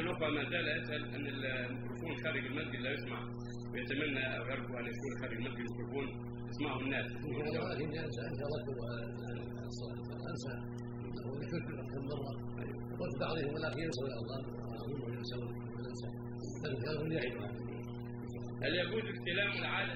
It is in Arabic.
الاخوه ما زال يسال أن الميكروفون خارج المسجد لا يسمع. ويتمنى أو يرجو أن يكون خارج المسجد الميكروفون يسمعه الناس. ولكن أنسى. انسى انسى مرة. قلت بعضهم ولكن ينسى الله. اظن ينسى انسى لكن هل يجوز استلام العاده